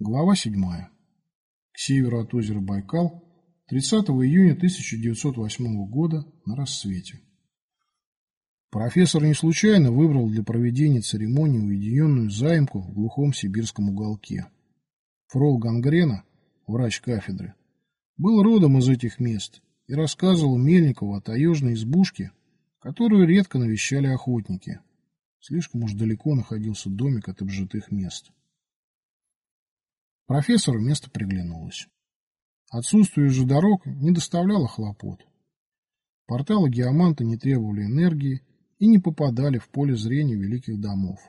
Глава 7. К северу от озера Байкал 30 июня 1908 года на рассвете. Профессор не случайно выбрал для проведения церемонии уединенную заимку в глухом сибирском уголке. Фрол Гангрена, врач кафедры, был родом из этих мест и рассказывал Мельникову о таежной избушке, которую редко навещали охотники. Слишком уж далеко находился домик от обжитых мест. Профессору место приглянулось. Отсутствие же дорог не доставляло хлопот. Порталы геоманта не требовали энергии и не попадали в поле зрения великих домов.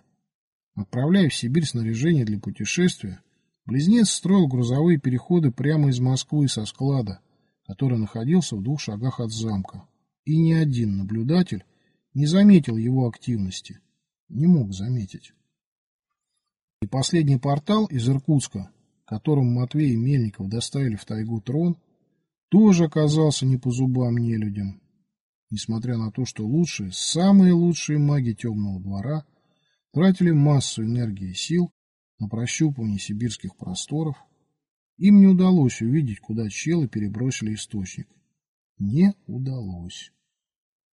Отправляя в Сибирь снаряжение для путешествия, близнец строил грузовые переходы прямо из Москвы со склада, который находился в двух шагах от замка. И ни один наблюдатель не заметил его активности. Не мог заметить. И последний портал из Иркутска которым Матвей и Мельников доставили в тайгу трон, тоже оказался не по зубам нелюдям. Несмотря на то, что лучшие, самые лучшие маги темного двора тратили массу энергии и сил на прощупывание сибирских просторов, им не удалось увидеть, куда челы перебросили источник. Не удалось.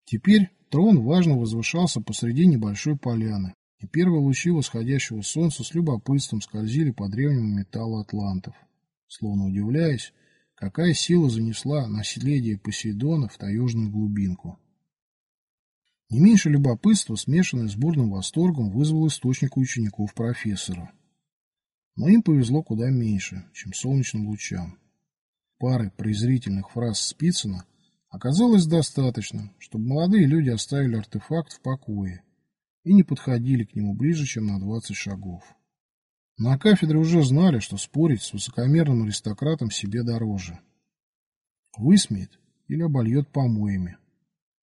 Теперь трон важно возвышался посреди небольшой поляны, и первые лучи восходящего солнца с любопытством скользили по древнему металлу атлантов, словно удивляясь, какая сила занесла наследие Посейдона в таежную глубинку. Не меньше любопытства, смешанное с бурным восторгом, вызвал источник учеников профессора. Но им повезло куда меньше, чем солнечным лучам. Пары презрительных фраз Спицына оказалось достаточно, чтобы молодые люди оставили артефакт в покое и не подходили к нему ближе, чем на двадцать шагов. На кафедре уже знали, что спорить с высокомерным аристократом себе дороже. Высмеет или обольет помоями.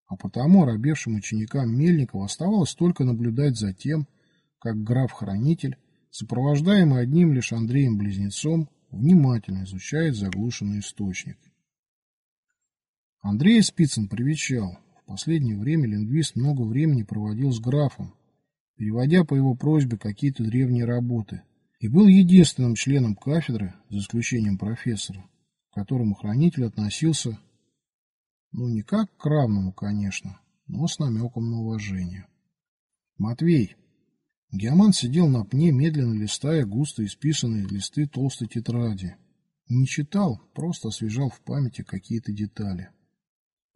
А потому оробевшим ученикам Мельникова оставалось только наблюдать за тем, как граф-хранитель, сопровождаемый одним лишь Андреем-близнецом, внимательно изучает заглушенный источник. Андрей Спицын привечал, последнее время лингвист много времени проводил с графом, переводя по его просьбе какие-то древние работы, и был единственным членом кафедры, за исключением профессора, к которому хранитель относился, ну, не как к равному, конечно, но с намеком на уважение. Матвей. Геоман сидел на пне, медленно листая густо исписанные листы толстой тетради. Не читал, просто освежал в памяти какие-то детали.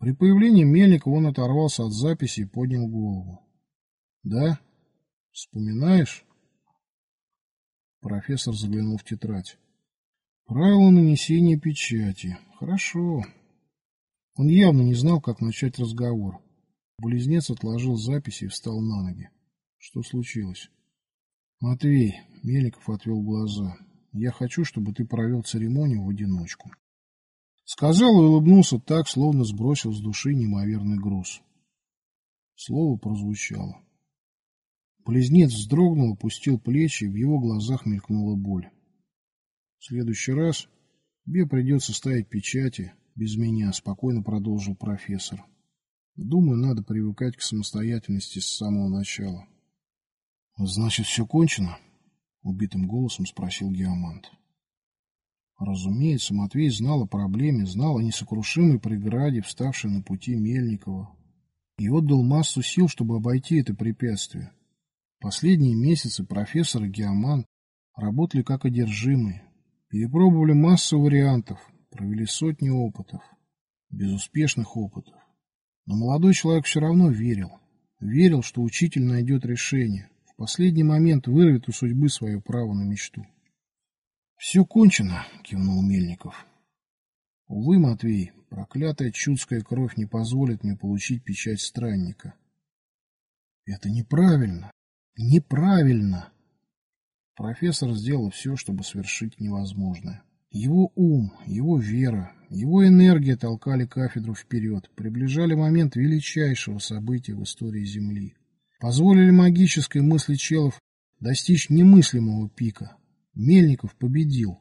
При появлении Мельникова он оторвался от записи и поднял голову. «Да? Вспоминаешь?» Профессор заглянул в тетрадь. «Правила нанесения печати. Хорошо». Он явно не знал, как начать разговор. Близнец отложил записи и встал на ноги. Что случилось? «Матвей», — Мельников отвел глаза, — «я хочу, чтобы ты провел церемонию в одиночку». Сказал и улыбнулся так, словно сбросил с души неимоверный груз. Слово прозвучало. Близнец вздрогнул, опустил плечи, в его глазах мелькнула боль. В следующий раз тебе придется ставить печати без меня, спокойно продолжил профессор. Думаю, надо привыкать к самостоятельности с самого начала. Значит, все кончено? Убитым голосом спросил Геомант. Разумеется, Матвей знал о проблеме, знал о несокрушимой преграде, вставшей на пути Мельникова, и отдал массу сил, чтобы обойти это препятствие. Последние месяцы профессор и Геоман работали как одержимые, перепробовали массу вариантов, провели сотни опытов, безуспешных опытов. Но молодой человек все равно верил. Верил, что учитель найдет решение, в последний момент вырвет у судьбы свое право на мечту. «Все кончено», — кивнул Мельников. «Увы, Матвей, проклятая чудская кровь не позволит мне получить печать странника». «Это неправильно! Неправильно!» Профессор сделал все, чтобы свершить невозможное. Его ум, его вера, его энергия толкали кафедру вперед, приближали момент величайшего события в истории Земли. Позволили магической мысли челов достичь немыслимого пика, Мельников победил,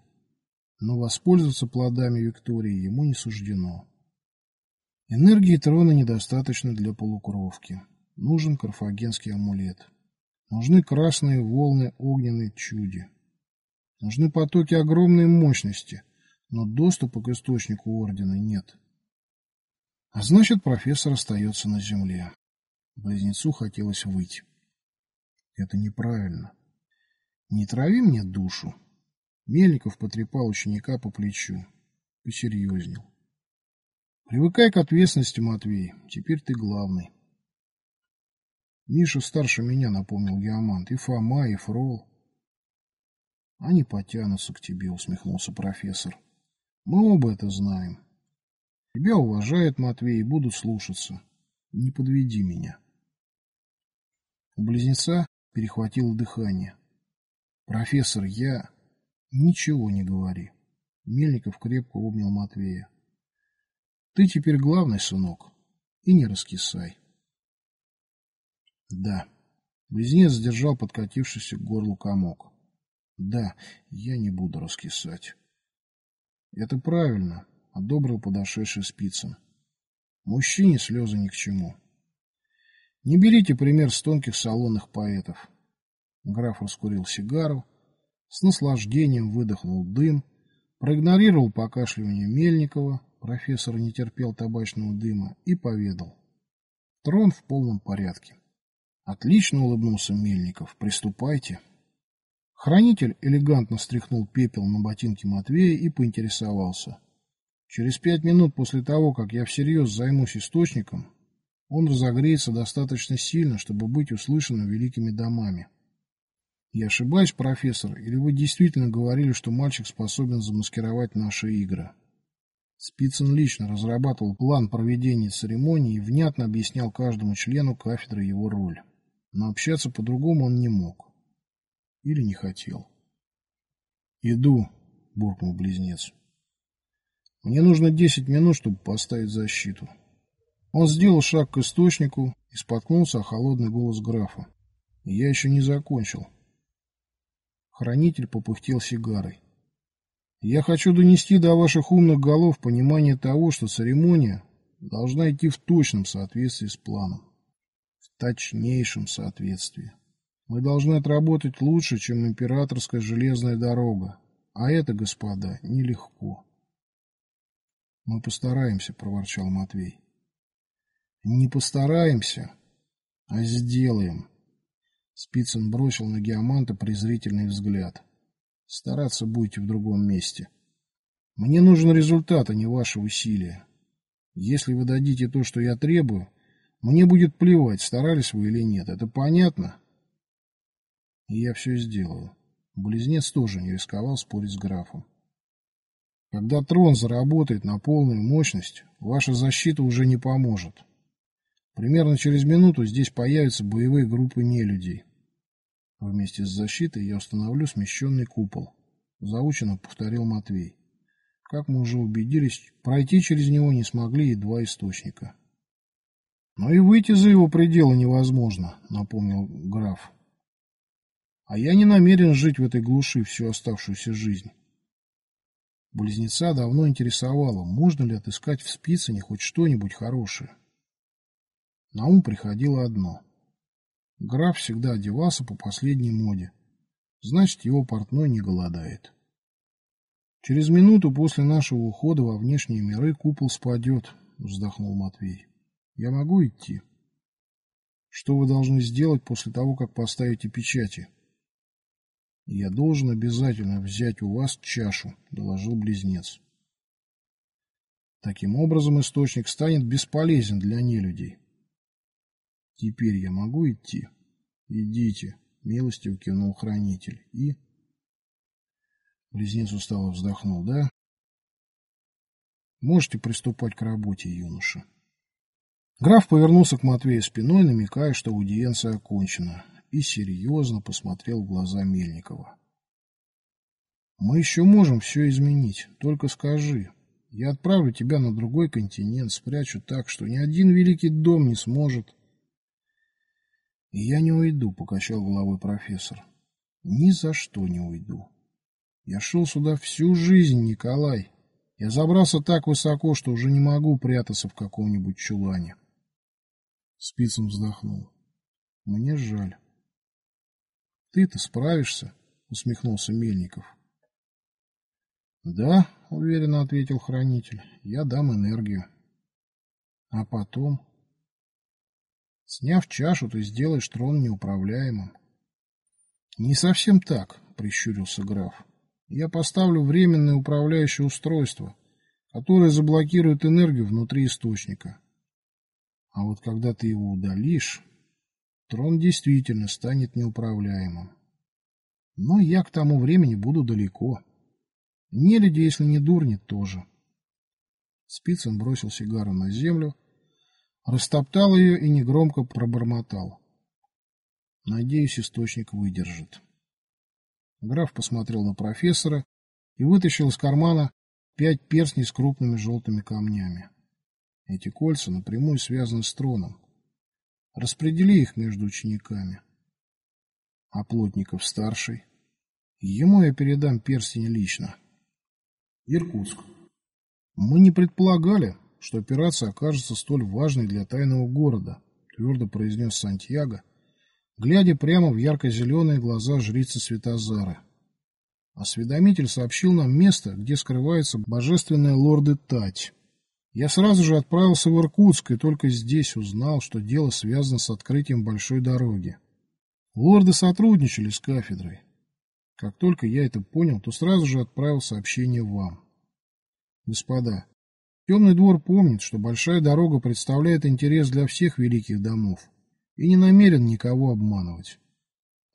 но воспользоваться плодами Виктории ему не суждено. Энергии трона недостаточно для полукровки. Нужен карфагенский амулет. Нужны красные волны огненной чуди. Нужны потоки огромной мощности, но доступа к источнику ордена нет. А значит, профессор остается на земле. Близнецу хотелось выйти. Это неправильно. Не трави мне душу. Мельников потрепал ученика по плечу. Посерьезнел. Привыкай к ответственности, Матвей. Теперь ты главный. Миша старше меня, напомнил Геомант. И Фома, и Фрол. Они потянутся к тебе, усмехнулся профессор. Мы оба это знаем. Тебя уважают, Матвей, и будут слушаться. Не подведи меня. У близнеца перехватило дыхание. Профессор, я... Ничего не говори. Мельников крепко обнял Матвея. Ты теперь главный, сынок, и не раскисай. Да. Близнец сдержал подкатившийся к горлу комок. Да, я не буду раскисать. Это правильно, одобрил подошедший Спицын. Мужчине слезы ни к чему. Не берите пример с тонких салонных поэтов. Граф раскурил сигару, с наслаждением выдохнул дым, проигнорировал покашливание Мельникова, профессор не терпел табачного дыма, и поведал. Трон в полном порядке. Отлично улыбнулся Мельников. Приступайте. Хранитель элегантно стряхнул пепел на ботинки Матвея и поинтересовался. Через пять минут после того, как я всерьез займусь источником, он разогреется достаточно сильно, чтобы быть услышанным великими домами. Я ошибаюсь, профессор, или вы действительно говорили, что мальчик способен замаскировать наши игры? Спицын лично разрабатывал план проведения церемонии и внятно объяснял каждому члену кафедры его роль. Но общаться по-другому он не мог. Или не хотел. «Иду», — буркнул близнец. «Мне нужно десять минут, чтобы поставить защиту». Он сделал шаг к источнику и споткнулся о холодный голос графа. «Я еще не закончил». Хранитель попыхтел сигарой. «Я хочу донести до ваших умных голов понимание того, что церемония должна идти в точном соответствии с планом. В точнейшем соответствии. Мы должны отработать лучше, чем императорская железная дорога. А это, господа, нелегко». «Мы постараемся», — проворчал Матвей. Не постараемся, а сделаем. Спицын бросил на Геоманта презрительный взгляд. Стараться будете в другом месте. Мне нужен результат, а не ваши усилия. Если вы дадите то, что я требую, мне будет плевать, старались вы или нет. Это понятно? И я все сделаю. Близнец тоже не рисковал спорить с графом. Когда трон заработает на полную мощность, ваша защита уже не поможет. Примерно через минуту здесь появятся боевые группы нелюдей. Вместе с защитой я установлю смещенный купол. Заучено повторил Матвей. Как мы уже убедились, пройти через него не смогли и два источника. Но и выйти за его пределы невозможно, напомнил граф. А я не намерен жить в этой глуши всю оставшуюся жизнь. Близнеца давно интересовало, можно ли отыскать в Спицыне хоть что-нибудь хорошее. На ум приходило одно. Граф всегда одевался по последней моде. Значит, его портной не голодает. Через минуту после нашего ухода во внешние миры купол спадет, вздохнул Матвей. Я могу идти? Что вы должны сделать после того, как поставите печати? Я должен обязательно взять у вас чашу, доложил близнец. Таким образом, источник станет бесполезен для нелюдей. Теперь я могу идти? Идите, милостиво кивнул хранитель. И... Близнец устало вздохнул. Да? Можете приступать к работе, юноша. Граф повернулся к Матвею спиной, намекая, что аудиенция окончена, и серьезно посмотрел в глаза Мельникова. «Мы еще можем все изменить, только скажи. Я отправлю тебя на другой континент, спрячу так, что ни один великий дом не сможет...» «Я не уйду», — покачал головой профессор. «Ни за что не уйду. Я шел сюда всю жизнь, Николай. Я забрался так высоко, что уже не могу прятаться в каком-нибудь чулане». Спицем вздохнул. «Мне жаль». «Ты-то справишься?» — усмехнулся Мельников. Да, уверенно ответил хранитель, я дам энергию. А потом... Сняв чашу, ты сделаешь трон неуправляемым. Не совсем так, прищурился граф. Я поставлю временное управляющее устройство, которое заблокирует энергию внутри источника. А вот когда ты его удалишь, трон действительно станет неуправляемым. Но я к тому времени буду далеко. Нелюди, если не дурнет, тоже. Спицын бросил сигару на землю, растоптал ее и негромко пробормотал. Надеюсь, источник выдержит. Граф посмотрел на профессора и вытащил из кармана пять перстней с крупными желтыми камнями. Эти кольца напрямую связаны с троном. Распредели их между учениками. А Плотников старший? Ему я передам перстень лично. Иркутск. Мы не предполагали, что операция окажется столь важной для тайного города, твердо произнес Сантьяго, глядя прямо в ярко-зеленые глаза жрицы Светозары. Осведомитель сообщил нам место, где скрываются божественные лорды Тать. Я сразу же отправился в Иркутск и только здесь узнал, что дело связано с открытием большой дороги. Лорды сотрудничали с кафедрой. Как только я это понял, то сразу же отправил сообщение вам. Господа, Темный двор помнит, что большая дорога представляет интерес для всех великих домов и не намерен никого обманывать.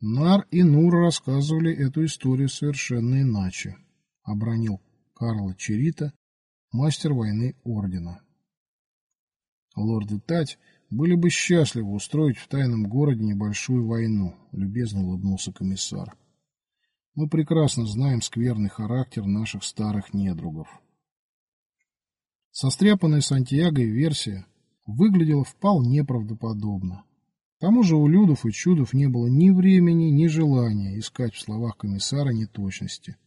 Нар и Нур рассказывали эту историю совершенно иначе, обронил Карла Черита, мастер войны ордена. Лорды Тать были бы счастливы устроить в тайном городе небольшую войну, любезно улыбнулся комиссар. Мы прекрасно знаем скверный характер наших старых недругов. Состряпанная Сантьяго версия выглядела вполне правдоподобно. К тому же у Людов и Чудов не было ни времени, ни желания искать в словах комиссара неточности.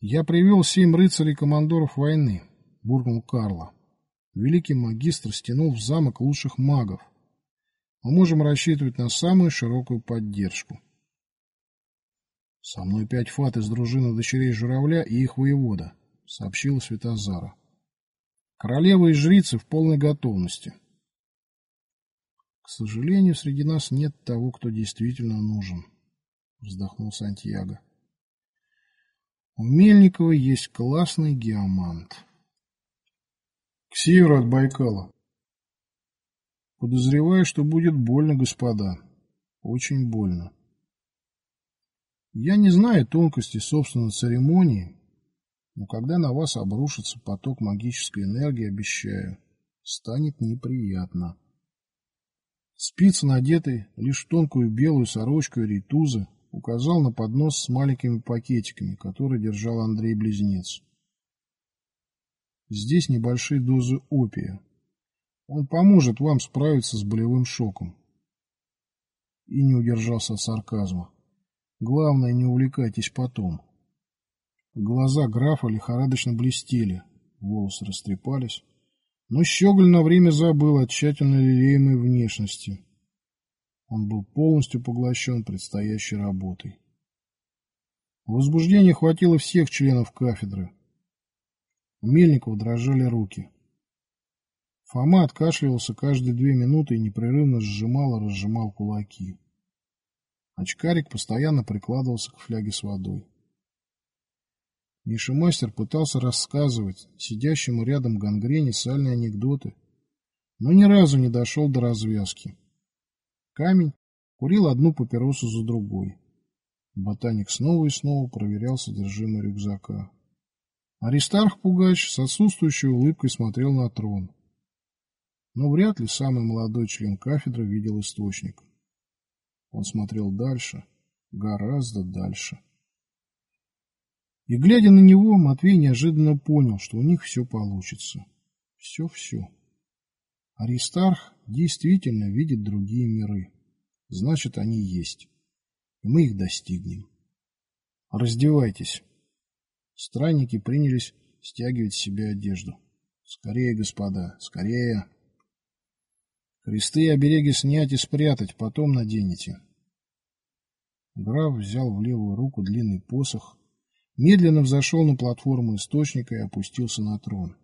«Я привел семь рыцарей-командоров войны», — буркнул Карло. Великий магистр стянул в замок лучших магов. Мы можем рассчитывать на самую широкую поддержку. «Со мной пять фат из дружины дочерей журавля и их воевода», — сообщила Светозара. «Королева и жрицы в полной готовности». «К сожалению, среди нас нет того, кто действительно нужен», — вздохнул Сантьяго. «У Мельникова есть классный геомант» к северу от Байкала. Подозреваю, что будет больно, господа. Очень больно. Я не знаю тонкости собственной церемонии, но когда на вас обрушится поток магической энергии, обещаю, станет неприятно. Спица, надетый лишь тонкую белую сорочку ритузы, указал на поднос с маленькими пакетиками, которые держал Андрей-близнец. Здесь небольшие дозы опия. Он поможет вам справиться с болевым шоком. И не удержался от сарказма. Главное, не увлекайтесь потом. Глаза графа лихорадочно блестели, волосы растрепались. Но Щеголь на время забыл о тщательно лелеемой внешности. Он был полностью поглощен предстоящей работой. Возбуждение хватило всех членов кафедры. У Мельникова дрожали руки. Фома откашливался каждые две минуты и непрерывно сжимал и разжимал кулаки. Очкарик постоянно прикладывался к фляге с водой. Миша Мастер пытался рассказывать сидящему рядом гангрене сальные анекдоты, но ни разу не дошел до развязки. Камень курил одну папиросу за другой. Ботаник снова и снова проверял содержимое рюкзака. Аристарх Пугач с отсутствующей улыбкой смотрел на трон. Но вряд ли самый молодой член кафедры видел источник. Он смотрел дальше, гораздо дальше. И, глядя на него, Матвей неожиданно понял, что у них все получится. Все-все. Аристарх действительно видит другие миры. Значит, они есть. И мы их достигнем. Раздевайтесь. Странники принялись стягивать с себя одежду. Скорее, господа, скорее. Кресты и обереги снять и спрятать, потом наденете. Граф взял в левую руку длинный посох, медленно взошел на платформу источника и опустился на трон.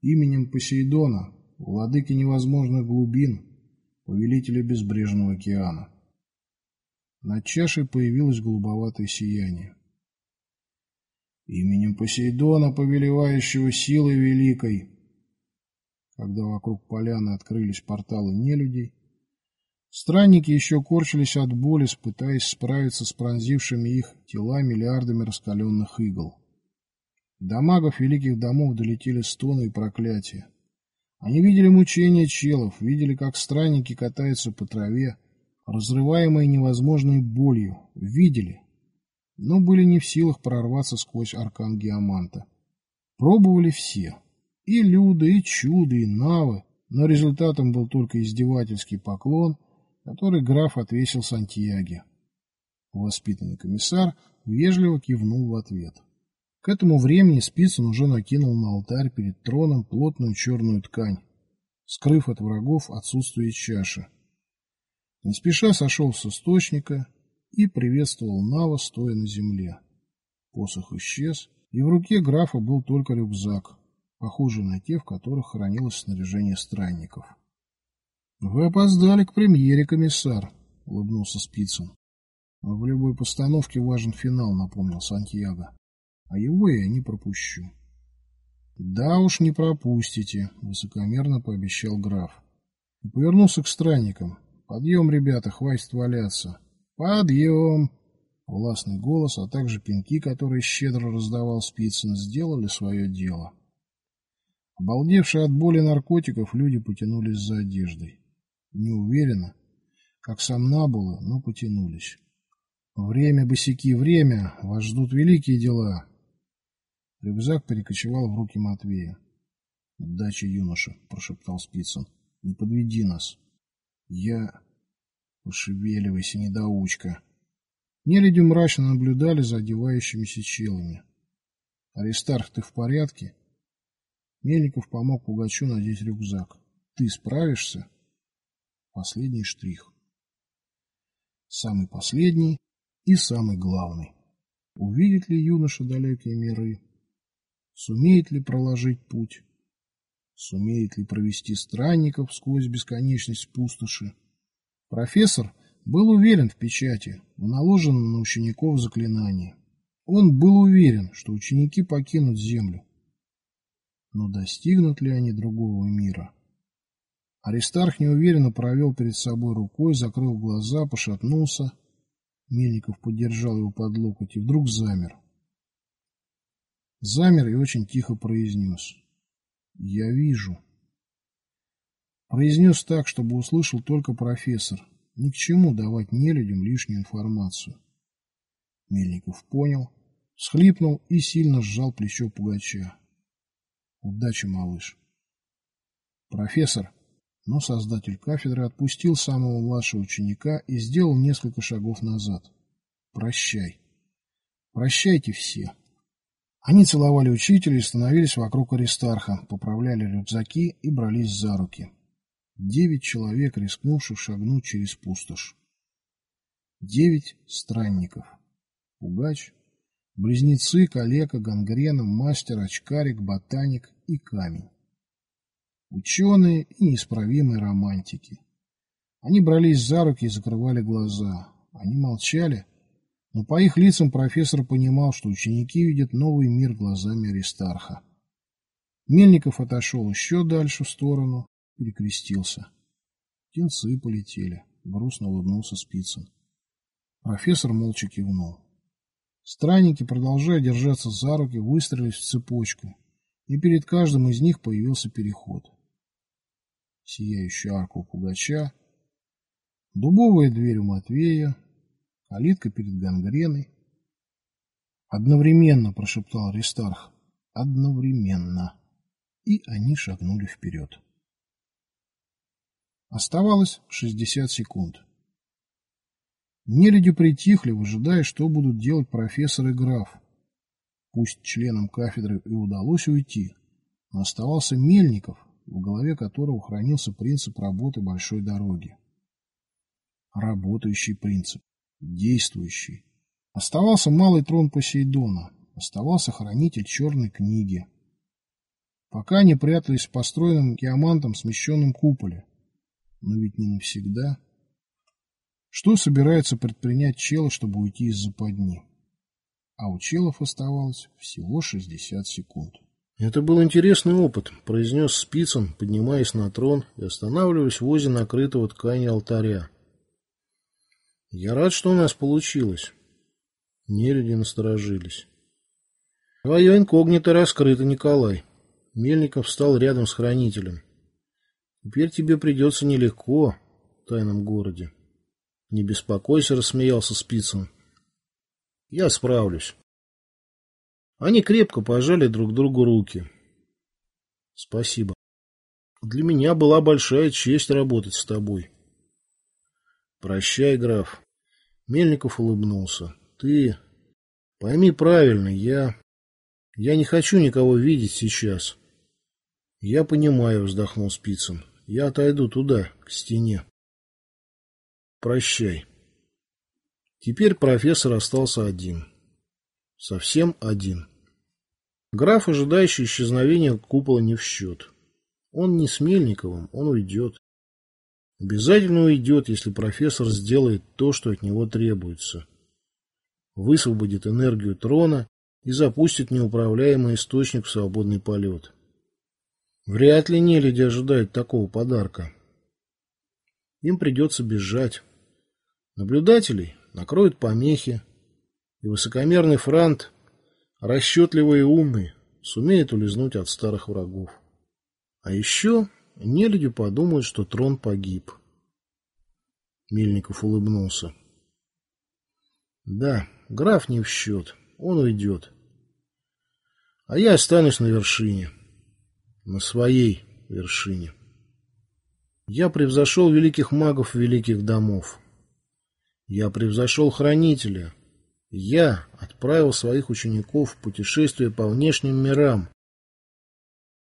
Именем Посейдона, владыки невозможных глубин, повелителя безбрежного океана. Над чашей появилось голубоватое сияние. Именем Посейдона, повелевающего силой великой. Когда вокруг поляны открылись порталы нелюдей, странники еще корчились от боли, пытаясь справиться с пронзившими их тела миллиардами раскаленных игл. До магов великих домов долетели стоны и проклятия. Они видели мучения челов, видели, как странники катаются по траве, разрываемые невозможной болью, видели, но были не в силах прорваться сквозь аркан Геоманта. Пробовали все. И Люды, и Чуды, и Навы, но результатом был только издевательский поклон, который граф отвесил Сантьяге. Воспитанный комиссар вежливо кивнул в ответ. К этому времени Спицын уже накинул на алтарь перед троном плотную черную ткань, скрыв от врагов отсутствие чаши. Не спеша сошел с источника и приветствовал Нава, стоя на земле. Посох исчез, и в руке графа был только рюкзак, похожий на те, в которых хранилось снаряжение странников. — Вы опоздали к премьере, комиссар, — улыбнулся Спицын. — В любой постановке важен финал, — напомнил Сантьяго. — А его я не пропущу. — Да уж не пропустите, — высокомерно пообещал граф. И повернулся к странникам. — Подъем, ребята, хватит валяться. «Подъем!» Властный голос, а также пинки, которые щедро раздавал Спицын, сделали свое дело. Обалдевшие от боли наркотиков, люди потянулись за одеждой. Не уверенно, как сам Набула, но потянулись. «Время, босяки, время! Вас ждут великие дела!» Рюкзак перекочевал в руки Матвея. «Удачи, юноша!» — прошептал Спицын. «Не подведи нас!» «Я...» Пошевеливайся, недоучка. Нелюди мрачно наблюдали за одевающимися челами. Аристарх, ты в порядке? Мельников помог Пугачу надеть рюкзак. Ты справишься? Последний штрих. Самый последний и самый главный. Увидит ли юноша далекие миры? Сумеет ли проложить путь? Сумеет ли провести странников сквозь бесконечность пустоши? Профессор был уверен в печати, в наложенном на учеников заклинании. Он был уверен, что ученики покинут Землю. Но достигнут ли они другого мира? Аристарх неуверенно провел перед собой рукой, закрыл глаза, пошатнулся. Мельников поддержал его под локоть и вдруг замер. Замер и очень тихо произнес. «Я вижу». Произнес так, чтобы услышал только профессор. Ни к чему давать нелюдям лишнюю информацию. Мельников понял, схлипнул и сильно сжал плечо Пугача. Удачи, малыш. Профессор, но создатель кафедры отпустил самого младшего ученика и сделал несколько шагов назад. Прощай. Прощайте все. Они целовали учителя и становились вокруг Аристарха, поправляли рюкзаки и брались за руки. Девять человек, рискнувших шагнуть через пустошь. Девять странников. Пугач, близнецы, калека, гангрена, мастер, очкарик, ботаник и камень. Ученые и неисправимые романтики. Они брались за руки и закрывали глаза. Они молчали, но по их лицам профессор понимал, что ученики видят новый мир глазами Аристарха. Мельников отошел еще дальше в сторону, перекрестился. Птенцы полетели. Грустно улыбнулся спицем. Профессор молча кивнул. Странники, продолжая держаться за руки, выстроились в цепочку, и перед каждым из них появился переход. Сияющая арка у Пугача, дубовая дверь у Матвея, калитка перед гангреной. «Одновременно!» – прошептал Аристарх. «Одновременно!» И они шагнули вперед. Оставалось 60 секунд. Нелюди притихли, выжидая, что будут делать профессор и граф. Пусть членам кафедры и удалось уйти, но оставался Мельников, в голове которого хранился принцип работы большой дороги. Работающий принцип, действующий, Оставался малый трон Посейдона, оставался хранитель черной книги. Пока они прятались в построенном геомантом смещенном куполе. Но ведь не навсегда. Что собирается предпринять Чела, чтобы уйти из западни? А у Челов оставалось всего 60 секунд. «Это был интересный опыт», — произнес Спицын, поднимаясь на трон и останавливаясь возле накрытого ткани алтаря. «Я рад, что у нас получилось». Нелюди насторожились. «Твое инкогнито раскрыто, Николай». Мельников встал рядом с хранителем. «Теперь тебе придется нелегко в тайном городе». «Не беспокойся», — рассмеялся Спицын. «Я справлюсь». Они крепко пожали друг другу руки. Спасибо. Для меня была большая честь работать с тобой. Прощай, граф. Мельников улыбнулся. Ты пойми правильно, я... Я не хочу никого видеть сейчас. Я понимаю, вздохнул Спицын. Я отойду туда, к стене. Прощай. Теперь профессор остался один. Совсем один. Граф, ожидающий исчезновения купола, не в счет. Он не с Мельниковым, он уйдет. Обязательно уйдет, если профессор сделает то, что от него требуется. Высвободит энергию трона и запустит неуправляемый источник в свободный полет. Вряд ли нелюди ожидают такого подарка. Им придется бежать. Наблюдателей накроют помехи, и высокомерный Франт, расчетливый и умный, сумеет улизнуть от старых врагов. А еще нелюди подумают, что трон погиб. Мельников улыбнулся. Да, граф не в счет, он уйдет. А я останусь на вершине, на своей вершине. Я превзошел великих магов великих домов. Я превзошел хранителя, я отправил своих учеников в путешествие по внешним мирам.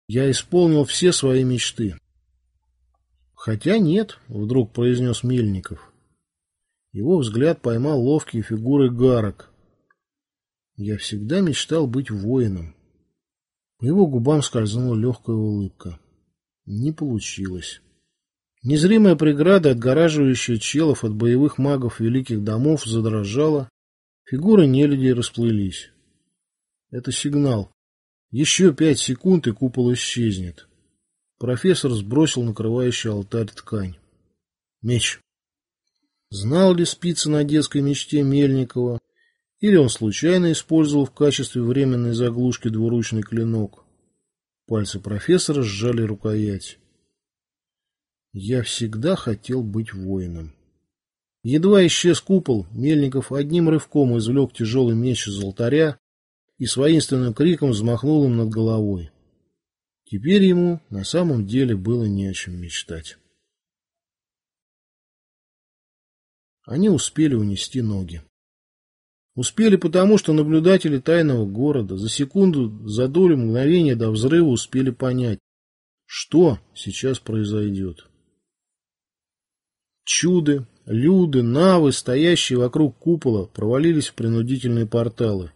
Я исполнил все свои мечты. Хотя нет, вдруг произнес Мельников. Его взгляд поймал ловкие фигуры гарок. Я всегда мечтал быть воином. По его губам скользнула легкая улыбка. Не получилось. Незримая преграда, отгораживающая челов от боевых магов великих домов, задрожала, Фигуры нелюдей расплылись. Это сигнал. Еще пять секунд, и купол исчезнет. Профессор сбросил накрывающий алтарь ткань. Меч. Знал ли спица на детской мечте Мельникова, или он случайно использовал в качестве временной заглушки двуручный клинок? Пальцы профессора сжали рукоять. Я всегда хотел быть воином. Едва исчез купол, Мельников одним рывком извлек тяжелый меч из алтаря и с воинственным криком взмахнул им над головой. Теперь ему на самом деле было не о чем мечтать. Они успели унести ноги. Успели потому, что наблюдатели тайного города за секунду, за долю мгновения до взрыва успели понять, что сейчас произойдет. Чуды, люды, навы, стоящие вокруг купола, провалились в принудительные порталы.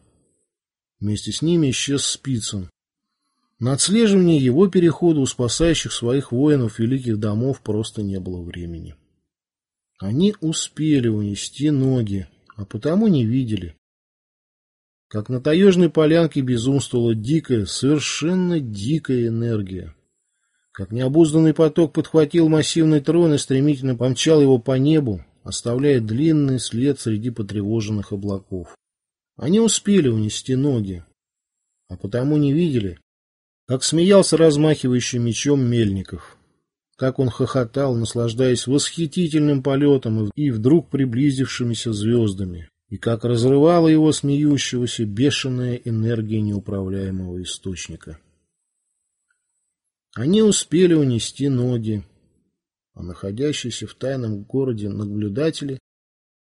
Вместе с ними исчез Спицын. На отслеживание его перехода у спасающих своих воинов великих домов просто не было времени. Они успели унести ноги, а потому не видели. Как на таежной полянке безумствовала дикая, совершенно дикая энергия. Как необузданный поток подхватил массивный трон и стремительно помчал его по небу, оставляя длинный след среди потревоженных облаков. Они успели унести ноги, а потому не видели, как смеялся размахивающий мечом Мельников, как он хохотал, наслаждаясь восхитительным полетом и вдруг приблизившимися звездами, и как разрывала его смеющегося бешеная энергия неуправляемого источника. Они успели унести ноги, а находящиеся в тайном городе наблюдатели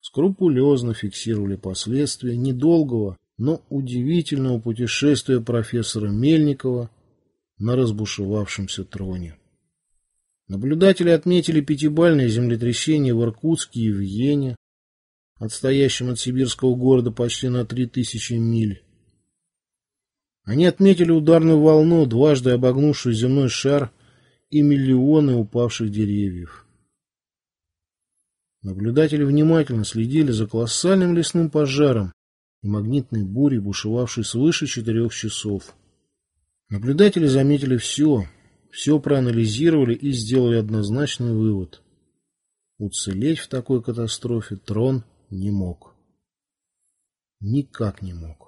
скрупулезно фиксировали последствия недолгого, но удивительного путешествия профессора Мельникова на разбушевавшемся троне. Наблюдатели отметили пятибальное землетрясение в Иркутске и в Йене, отстоящем от сибирского города почти на три тысячи миль. Они отметили ударную волну, дважды обогнувшую земной шар, и миллионы упавших деревьев. Наблюдатели внимательно следили за колоссальным лесным пожаром и магнитной бурей, бушевавшей свыше четырех часов. Наблюдатели заметили все, все проанализировали и сделали однозначный вывод. Уцелеть в такой катастрофе трон не мог. Никак не мог.